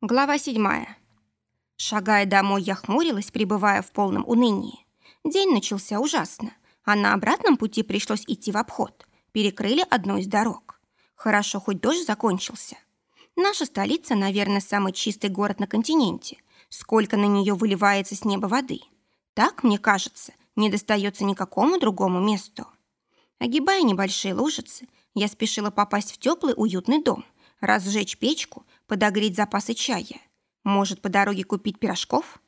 Глава седьмая. Шагая домой, я хмурилась, пребывая в полном унынии. День начался ужасно, а на обратном пути пришлось идти в обход. Перекрыли одну из дорог. Хорошо, хоть дождь закончился. Наша столица, наверное, самый чистый город на континенте. Сколько на нее выливается с неба воды. Так, мне кажется, не достается никакому другому месту. Огибая небольшие лужицы, я спешила попасть в теплый уютный дом, разжечь печку подогреть запасы чая. Может, по дороге купить пирожков?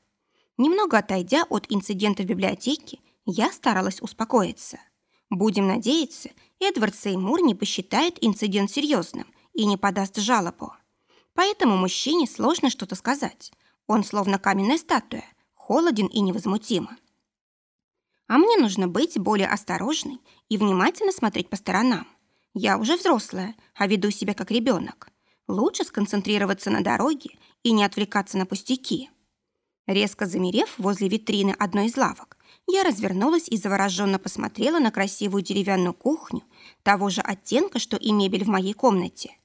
Немного отойдя от инцидента в библиотеке, я старалась успокоиться. Будем надеяться, Эдвард Сеймур не посчитает инцидент серьезным и не подаст жалобу. Поэтому мужчине сложно что-то сказать. Он словно каменная статуя, холоден и невозмутим. А мне нужно быть более осторожной и внимательно смотреть по сторонам. Я уже взрослая, а веду себя как ребенок. Лучше сконцентрироваться на дороге и не отвлекаться на пустяки. Резко замерев возле витрины одной из лавок, я развернулась и завороженно посмотрела на красивую деревянную кухню того же оттенка, что и мебель в моей комнате.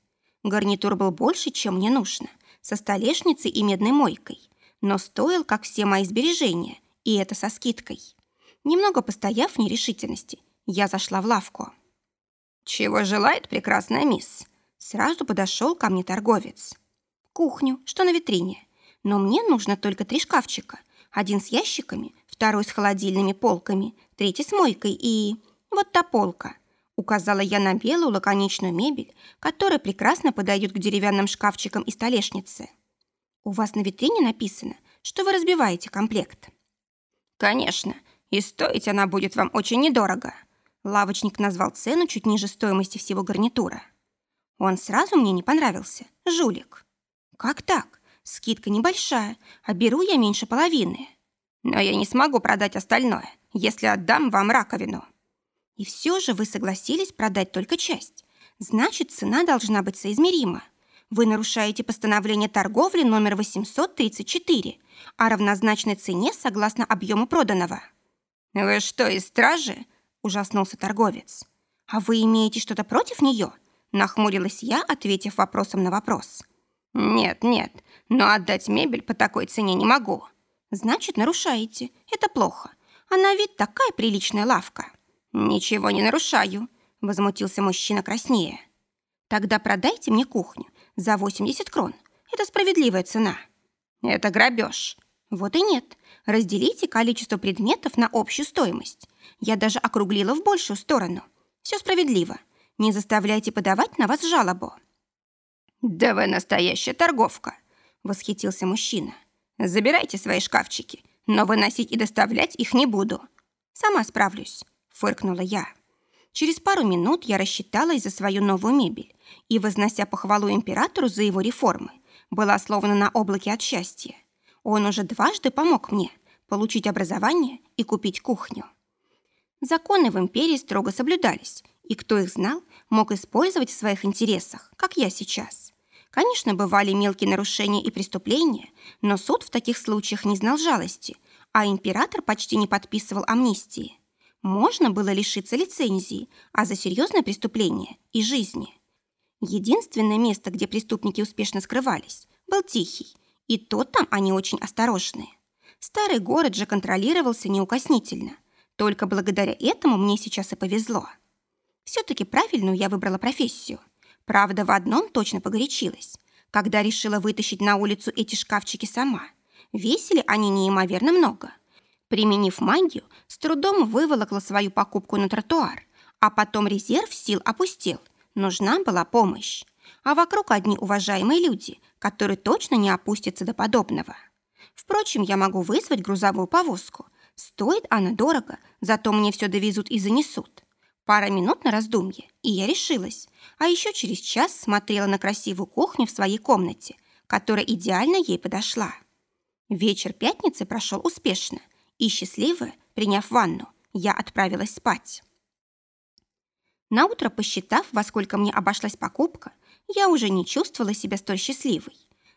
Гарнитур был больше, чем мне нужно, со столешницей и медной мойкой, но стоил, как все мои сбережения, и это со скидкой. Немного постояв в нерешительности, я зашла в лавку. «Чего желает прекрасная мисс?» Сразу подошел ко мне торговец. Кухню, что на витрине. Но мне нужно только три шкафчика. Один с ящиками, второй с холодильными полками, третий с мойкой и... Вот та полка. Указала я на белую лаконичную мебель, которая прекрасно подойдет к деревянным шкафчикам и столешнице. У вас на витрине написано, что вы разбиваете комплект. Конечно, и стоить она будет вам очень недорого. Лавочник назвал цену чуть ниже стоимости всего гарнитура. Он сразу мне не понравился. Жулик. Как так? Скидка небольшая, а беру я меньше половины. Но я не смогу продать остальное, если отдам вам раковину. И все же вы согласились продать только часть. Значит, цена должна быть соизмерима. Вы нарушаете постановление торговли номер 834 о равнозначной цене согласно объему проданного. «Вы что, из стражи?» – ужаснулся торговец. «А вы имеете что-то против нее?» Нахмурилась я, ответив вопросом на вопрос. «Нет, нет, но отдать мебель по такой цене не могу». «Значит, нарушаете. Это плохо. А на вид такая приличная лавка». «Ничего не нарушаю», — возмутился мужчина краснее. «Тогда продайте мне кухню за 80 крон. Это справедливая цена». «Это грабеж». «Вот и нет. Разделите количество предметов на общую стоимость. Я даже округлила в большую сторону. Все справедливо. Не заставляйте подавать на вас жалобу». «Да вы настоящая торговка», — восхитился мужчина. «Забирайте свои шкафчики, но выносить и доставлять их не буду». «Сама справлюсь», — фыркнула я. Через пару минут я рассчиталась за свою новую мебель и, вознося похвалу императору за его реформы, была словно на облаке от счастья. Он уже дважды помог мне получить образование и купить кухню. Законы в империи строго соблюдались, и кто их знал, мог использовать в своих интересах, как я сейчас. Конечно, бывали мелкие нарушения и преступления, но суд в таких случаях не знал жалости, а император почти не подписывал амнистии. Можно было лишиться лицензии, а за серьезное преступление и жизни. Единственное место, где преступники успешно скрывались, был Тихий, и то там они очень осторожные. Старый город же контролировался неукоснительно. Только благодаря этому мне сейчас и повезло. Все-таки правильную я выбрала профессию. Правда, в одном точно погорячилась, когда решила вытащить на улицу эти шкафчики сама. Весили они неимоверно много. Применив магию, с трудом выволокла свою покупку на тротуар, а потом резерв сил опустил. Нужна была помощь. А вокруг одни уважаемые люди, которые точно не опустятся до подобного. Впрочем, я могу вызвать грузовую повозку. Стоит она дорого, зато мне все довезут и занесут. Пара минут на раздумье, и я решилась. А еще через час смотрела на красивую кухню в своей комнате, которая идеально ей подошла. Вечер пятницы прошел успешно, и счастливая, приняв ванну, я отправилась спать. Наутро, посчитав, во сколько мне обошлась покупка, я уже не чувствовала себя столь счастливой.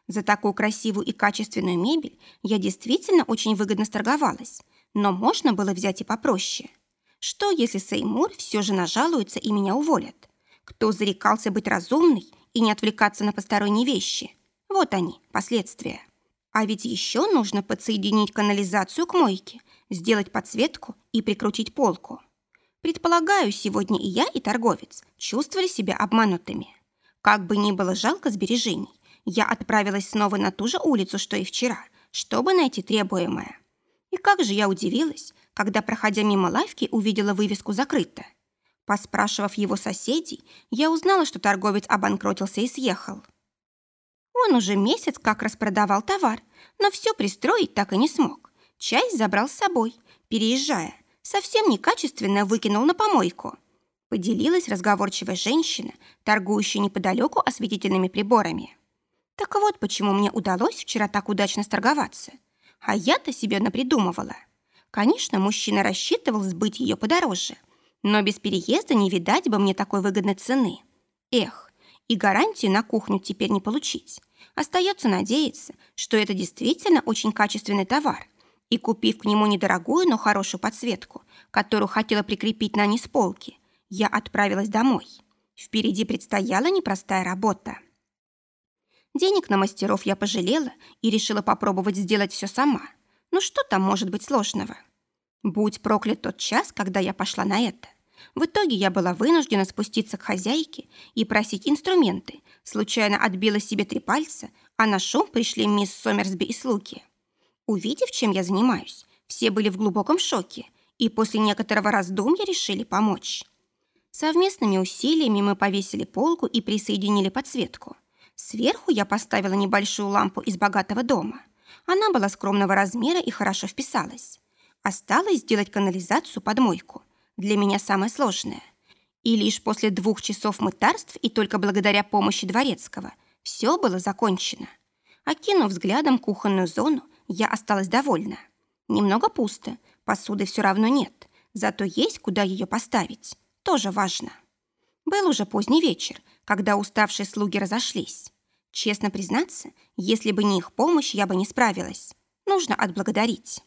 За такую красивую и качественную мебель я действительно очень выгодно сторговалась, но можно было взять и попроще. Что, если Сеймур все же нажалуется и меня уволят? Кто зарекался быть разумной и не отвлекаться на посторонние вещи? Вот они, последствия. А ведь еще нужно подсоединить канализацию к мойке, сделать подсветку и прикрутить полку. Предполагаю, сегодня и я, и торговец чувствовали себя обманутыми. Как бы ни было жалко сбережений, я отправилась снова на ту же улицу, что и вчера, чтобы найти требуемое. И как же я удивилась, когда, проходя мимо лавки, увидела вывеску «Закрыто». Поспрашивав его соседей, я узнала, что торговец обанкротился и съехал. Он уже месяц как распродавал товар, но все пристроить так и не смог. Часть забрал с собой, переезжая, совсем некачественно выкинул на помойку. Поделилась разговорчивая женщина, торгующая неподалеку осветительными приборами. Так вот, почему мне удалось вчера так удачно сторговаться. А я-то себе напридумывала. Конечно, мужчина рассчитывал сбыть ее подороже, но без переезда не видать бы мне такой выгодной цены. Эх, и гарантии на кухню теперь не получить. Остается надеяться, что это действительно очень качественный товар. И купив к нему недорогую, но хорошую подсветку, которую хотела прикрепить на низ полки, я отправилась домой. Впереди предстояла непростая работа. Денег на мастеров я пожалела и решила попробовать сделать все сама. Ну что там может быть сложного? Будь проклят тот час, когда я пошла на это. В итоге я была вынуждена спуститься к хозяйке и просить инструменты. Случайно отбила себе три пальца, а на шум пришли мисс Сомерсби и слуги. Увидев, чем я занимаюсь, все были в глубоком шоке и после некоторого раздумья решили помочь. Совместными усилиями мы повесили полку и присоединили подсветку. Сверху я поставила небольшую лампу из богатого дома. Она была скромного размера и хорошо вписалась. Осталось сделать канализацию под мойку. Для меня самое сложное. И лишь после двух часов мытарств и только благодаря помощи дворецкого все было закончено. Окинув взглядом кухонную зону, я осталась довольна. Немного пусто, посуды все равно нет, зато есть куда ее поставить. Тоже важно. Был уже поздний вечер, когда уставшие слуги разошлись. Честно признаться, если бы не их помощь, я бы не справилась. Нужно отблагодарить.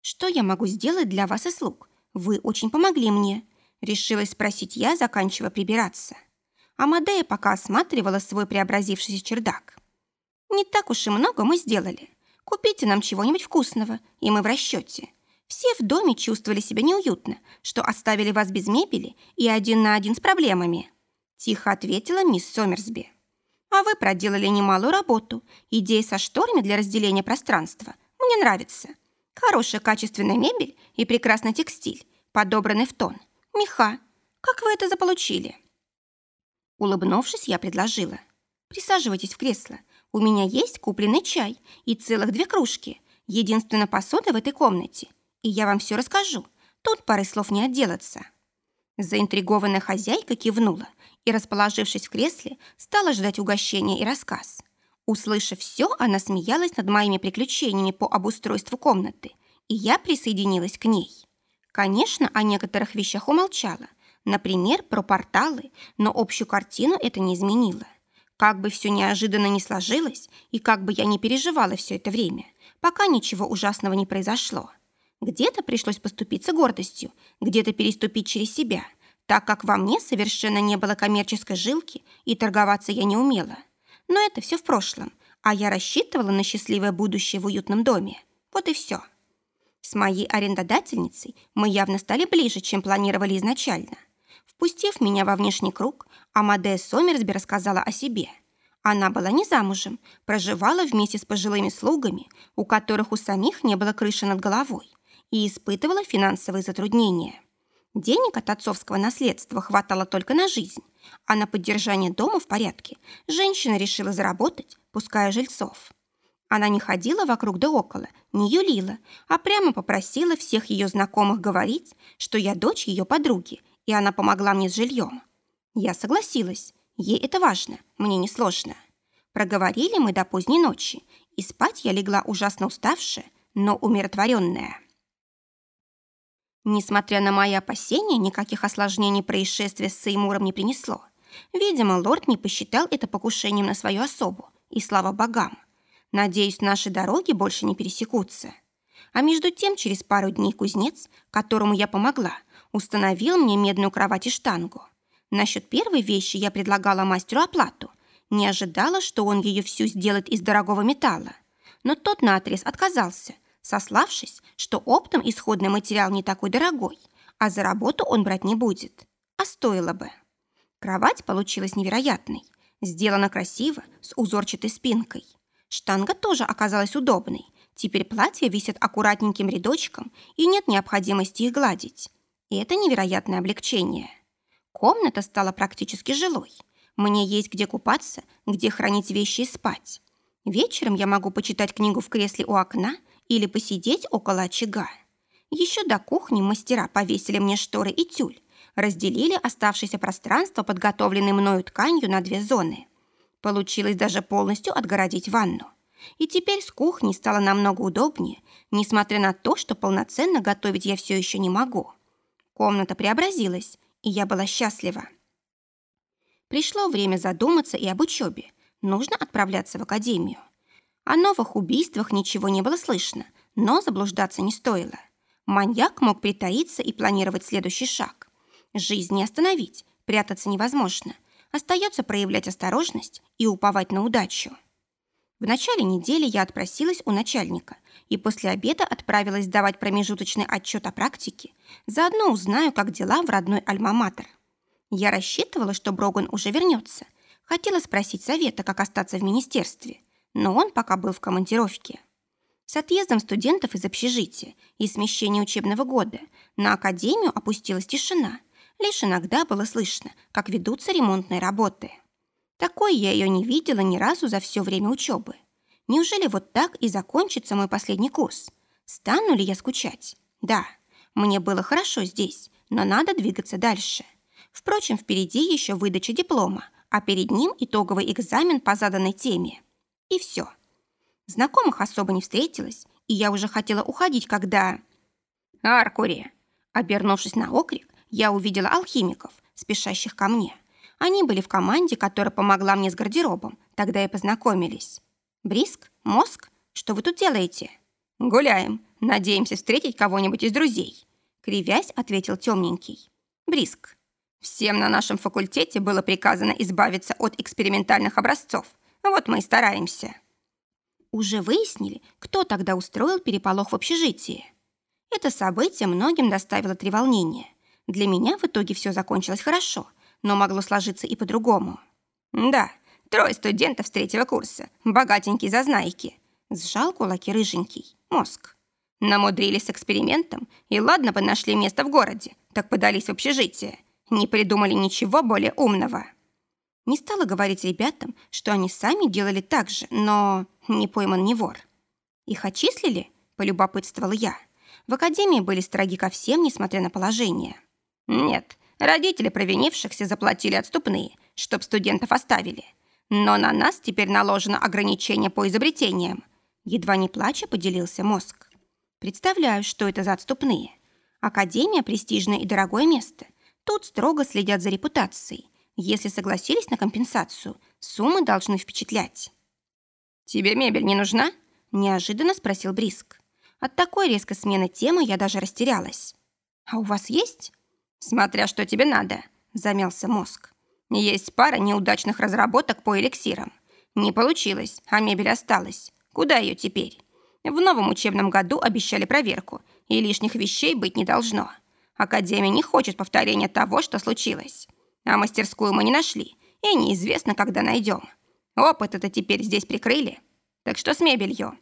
«Что я могу сделать для вас и слуг? Вы очень помогли мне», — решилась спросить я, заканчивая прибираться. Амадея пока осматривала свой преобразившийся чердак. «Не так уж и много мы сделали. Купите нам чего-нибудь вкусного, и мы в расчете. Все в доме чувствовали себя неуютно, что оставили вас без мебели и один на один с проблемами», — тихо ответила мисс Сомерсби. «А вы проделали немалую работу. Идея со шторами для разделения пространства мне нравится. Хорошая качественная мебель и прекрасный текстиль, подобранный в тон. Меха. Как вы это заполучили?» Улыбнувшись, я предложила. «Присаживайтесь в кресло. У меня есть купленный чай и целых две кружки. Единственная посуда в этой комнате. И я вам все расскажу. Тут пары слов не отделаться». Заинтригованная хозяйка кивнула и, расположившись в кресле, стала ждать угощения и рассказ. Услышав все, она смеялась над моими приключениями по обустройству комнаты, и я присоединилась к ней. Конечно, о некоторых вещах умолчала, например, про порталы, но общую картину это не изменило. Как бы все неожиданно не сложилось, и как бы я не переживала все это время, пока ничего ужасного не произошло. Где-то пришлось поступиться гордостью, где-то переступить через себя, так как во мне совершенно не было коммерческой жилки, и торговаться я не умела. Но это все в прошлом, а я рассчитывала на счастливое будущее в уютном доме. Вот и все. С моей арендодательницей мы явно стали ближе, чем планировали изначально. Впустив меня во внешний круг, Амадея Сомерсби рассказала о себе. Она была не замужем, проживала вместе с пожилыми слугами, у которых у самих не было крыши над головой, и испытывала финансовые затруднения. Денег от отцовского наследства хватало только на жизнь, а на поддержание дома в порядке женщина решила заработать, пуская жильцов. Она не ходила вокруг да около, не юлила, а прямо попросила всех ее знакомых говорить, что я дочь ее подруги, и она помогла мне с жильем. Я согласилась, ей это важно, мне не сложно. Проговорили мы до поздней ночи, и спать я легла ужасно уставшая, но умиротворенная. Несмотря на мои опасения, никаких осложнений происшествия с Сеймуром не принесло. Видимо, лорд не посчитал это покушением на свою особу, и слава богам. Надеюсь, наши дороги больше не пересекутся. А между тем, через пару дней кузнец, которому я помогла, установил мне медную кровать и штангу. Насчет первой вещи я предлагала мастеру оплату. Не ожидала, что он ее всю сделает из дорогого металла. Но тот наотрез отказался, сославшись, что оптом исходный материал не такой дорогой, а за работу он брать не будет. А стоило бы. Кровать получилась невероятной. Сделана красиво, с узорчатой спинкой. Штанга тоже оказалась удобной. Теперь платья висят аккуратненьким рядочком, и нет необходимости их гладить. И это невероятное облегчение. Комната стала практически жилой. Мне есть где купаться, где хранить вещи и спать. Вечером я могу почитать книгу в кресле у окна или посидеть около очага. Еще до кухни мастера повесили мне шторы и тюль, разделили оставшееся пространство, подготовленное мною тканью, на две зоны. Получилось даже полностью отгородить ванну. И теперь с кухней стало намного удобнее, несмотря на то, что полноценно готовить я все еще не могу. Комната преобразилась, и я была счастлива. Пришло время задуматься и об учебе. Нужно отправляться в академию. О новых убийствах ничего не было слышно, но заблуждаться не стоило. Маньяк мог притаиться и планировать следующий шаг. Жизнь не остановить, прятаться невозможно. Остается проявлять осторожность и уповать на удачу. В начале недели я отпросилась у начальника и после обеда отправилась сдавать промежуточный отчет о практике. Заодно узнаю, как дела в родной Альма-Матер. Я рассчитывала, что Броган уже вернется. Хотела спросить совета, как остаться в министерстве, но он пока был в командировке. С отъездом студентов из общежития и смещением учебного года на академию опустилась тишина. Лишь иногда было слышно, как ведутся ремонтные работы. Такой я ее не видела ни разу за все время учебы. Неужели вот так и закончится мой последний курс? Стану ли я скучать? Да, мне было хорошо здесь, но надо двигаться дальше. Впрочем, впереди еще выдача диплома, а перед ним итоговый экзамен по заданной теме. И все. Знакомых особо не встретилось, и я уже хотела уходить, когда... «Аркури!» Обернувшись на окрик, я увидела алхимиков, спешащих ко мне. Они были в команде, которая помогла мне с гардеробом. Тогда и познакомились. «Бриск? Мозг? Что вы тут делаете?» «Гуляем. Надеемся встретить кого-нибудь из друзей», — кривясь, ответил темненький. «Бриск. Всем на нашем факультете было приказано избавиться от экспериментальных образцов. Вот мы и стараемся». Уже выяснили, кто тогда устроил переполох в общежитии. Это событие многим доставило треволнение. Для меня в итоге все закончилось хорошо, но могло сложиться и по-другому. «Да, трое студентов с третьего курса, богатенькие зазнайки», сжал кулаки рыженький, мозг. Намудрились с экспериментом, и ладно бы нашли место в городе, так подались в общежитие. Не придумали ничего более умного. Не стала говорить ребятам, что они сами делали так же, но не пойман не вор. Их отчислили? Полюбопытствовала я. В академии были строги ко всем, несмотря на положение. Нет, Родители провинившихся заплатили отступные, чтоб студентов оставили. Но на нас теперь наложено ограничение по изобретениям. Едва не плача поделился мозг. Представляю, что это за отступные. Академия – престижное и дорогое место. Тут строго следят за репутацией. Если согласились на компенсацию, суммы должны впечатлять. «Тебе мебель не нужна?» – неожиданно спросил Бриск. От такой резкой смены темы я даже растерялась. «А у вас есть?» «Смотря что тебе надо», — замялся мозг. «Есть пара неудачных разработок по эликсирам. Не получилось, а мебель осталась. Куда ее теперь? В новом учебном году обещали проверку, и лишних вещей быть не должно. Академия не хочет повторения того, что случилось. А мастерскую мы не нашли, и неизвестно, когда найдем. Опыт это теперь здесь прикрыли. Так что с мебелью?»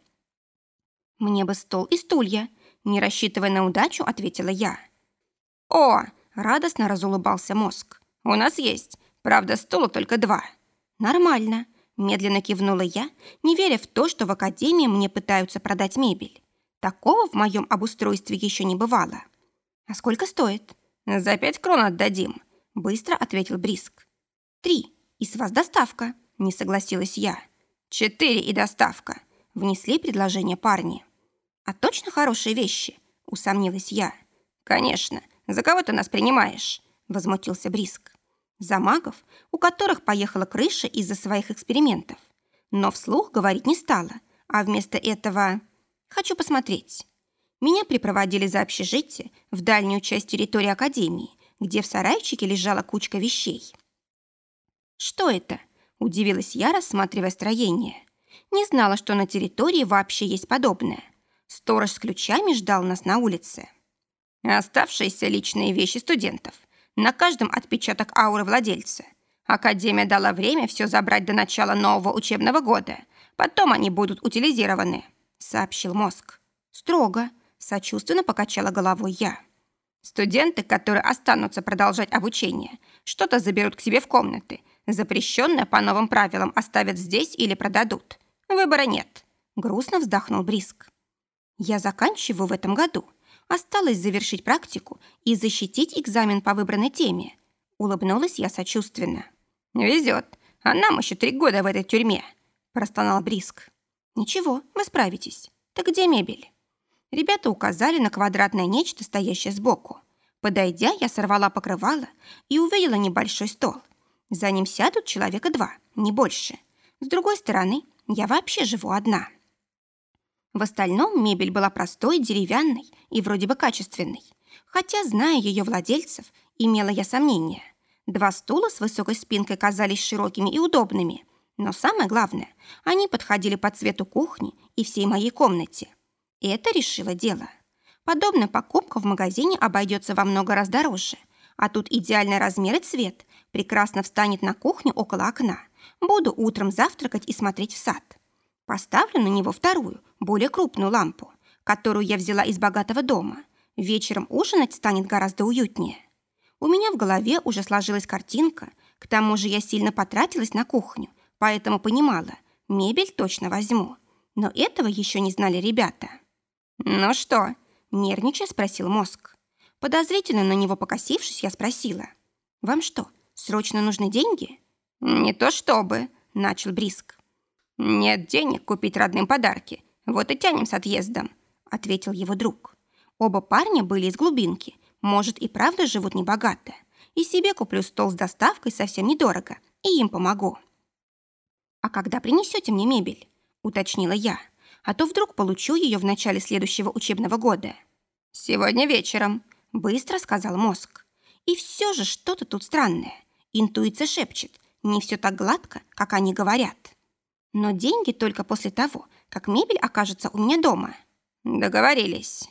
«Мне бы стол и стулья», — не рассчитывая на удачу, ответила я. «О, Радостно разулыбался мозг. «У нас есть. Правда, стула только два». «Нормально», — медленно кивнула я, не веря в то, что в академии мне пытаются продать мебель. Такого в моем обустройстве еще не бывало. «А сколько стоит?» «За пять крон отдадим», — быстро ответил Бриск. «Три. И с вас доставка», — не согласилась я. «Четыре и доставка», — внесли предложение парни. «А точно хорошие вещи?» — усомнилась я. «Конечно. За кого ты нас принимаешь?» – возмутился Бриск. «За магов, у которых поехала крыша из-за своих экспериментов. Но вслух говорить не стала, а вместо этого... Хочу посмотреть». Меня припроводили за общежитие в дальнюю часть территории Академии, где в сарайчике лежала кучка вещей. «Что это?» Удивилась я, рассматривая строение. Не знала, что на территории вообще есть подобное. Сторож с ключами ждал нас на улице. Оставшиеся личные вещи студентов. На каждом отпечаток ауры владельца. Академия дала время все забрать до начала нового учебного года. Потом они будут утилизированы», — сообщил мозг. «Строго», — сочувственно покачала головой я. «Студенты, которые останутся продолжать обучение, что-то заберут к себе в комнаты, запрещенное по новым правилам оставят здесь или продадут. Выбора нет», — грустно вздохнул Бриск. «Я заканчиваю в этом году», Осталось завершить практику и защитить экзамен по выбранной теме. Улыбнулась я сочувственно. «Везет. А нам еще три года в этой тюрьме», – простонал Бриск. «Ничего, вы справитесь. Так где мебель?» Ребята указали на квадратное нечто, стоящее сбоку. Подойдя, я сорвала покрывало и увидела небольшой стол. За ним сядут человека два, не больше. С другой стороны, я вообще живу одна. В остальном мебель была простой, деревянной и вроде бы качественной. Хотя, зная ее владельцев, имела я сомнения. Два стула с высокой спинкой казались широкими и удобными. Но самое главное, они подходили по цвету кухни и всей моей комнате. И это решило дело. Подобная покупка в магазине обойдется во много раз дороже. А тут идеальный размер и цвет прекрасно встанет на кухню около окна. Буду утром завтракать и смотреть в сад. Поставлю на него вторую, более крупную лампу, которую я взяла из богатого дома. Вечером ужинать станет гораздо уютнее. У меня в голове уже сложилась картинка, к тому же я сильно потратилась на кухню, поэтому понимала, мебель точно возьму. Но этого еще не знали ребята. «Ну что?» – нервничая спросил мозг. Подозрительно на него покосившись, я спросила. «Вам что, срочно нужны деньги?» «Не то чтобы», – начал Бриск. «Нет денег купить родным подарки. Вот и тянем с отъездом», — ответил его друг. Оба парня были из глубинки. Может, и правда живут небогато. И себе куплю стол с доставкой совсем недорого. И им помогу. «А когда принесете мне мебель?» — уточнила я. «А то вдруг получу ее в начале следующего учебного года». «Сегодня вечером», — быстро сказал мозг. «И все же что-то тут странное. Интуиция шепчет. Не все так гладко, как они говорят». Но деньги только после того, как мебель окажется у меня дома. Договорились.